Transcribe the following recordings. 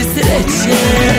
yüzleşe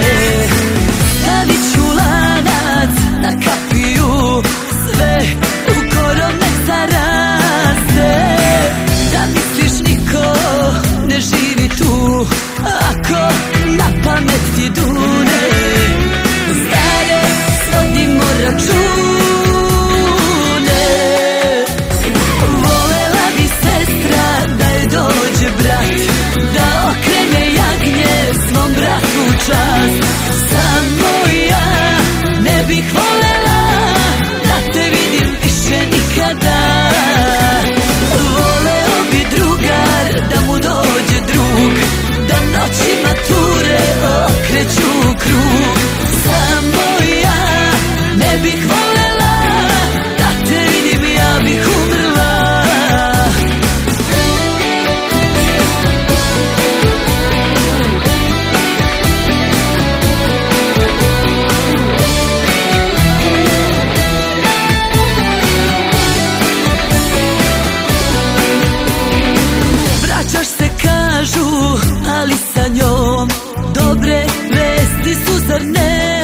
kažu, ali sa njom dobre vesti su zar ne?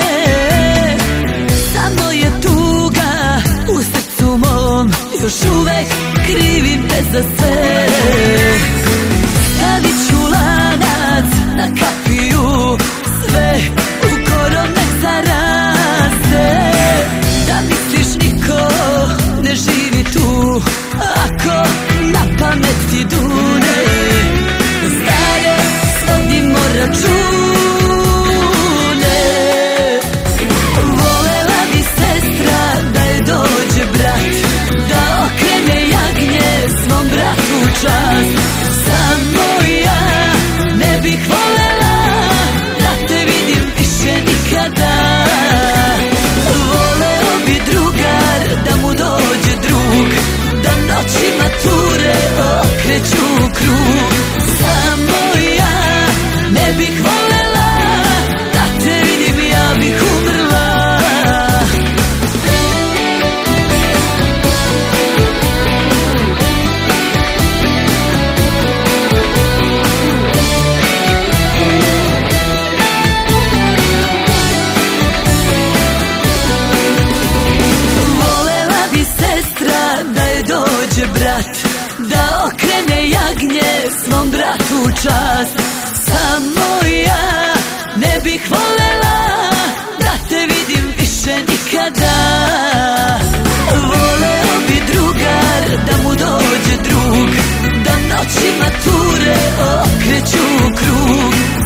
Samo je tuga u srcu mom, još uvek krivim te za sve svom bratu čast. Samo ja ne bih volela Da te vidim više nikada. Voleo bi drugar da mu dođe drug Da noćima ture okreću krug.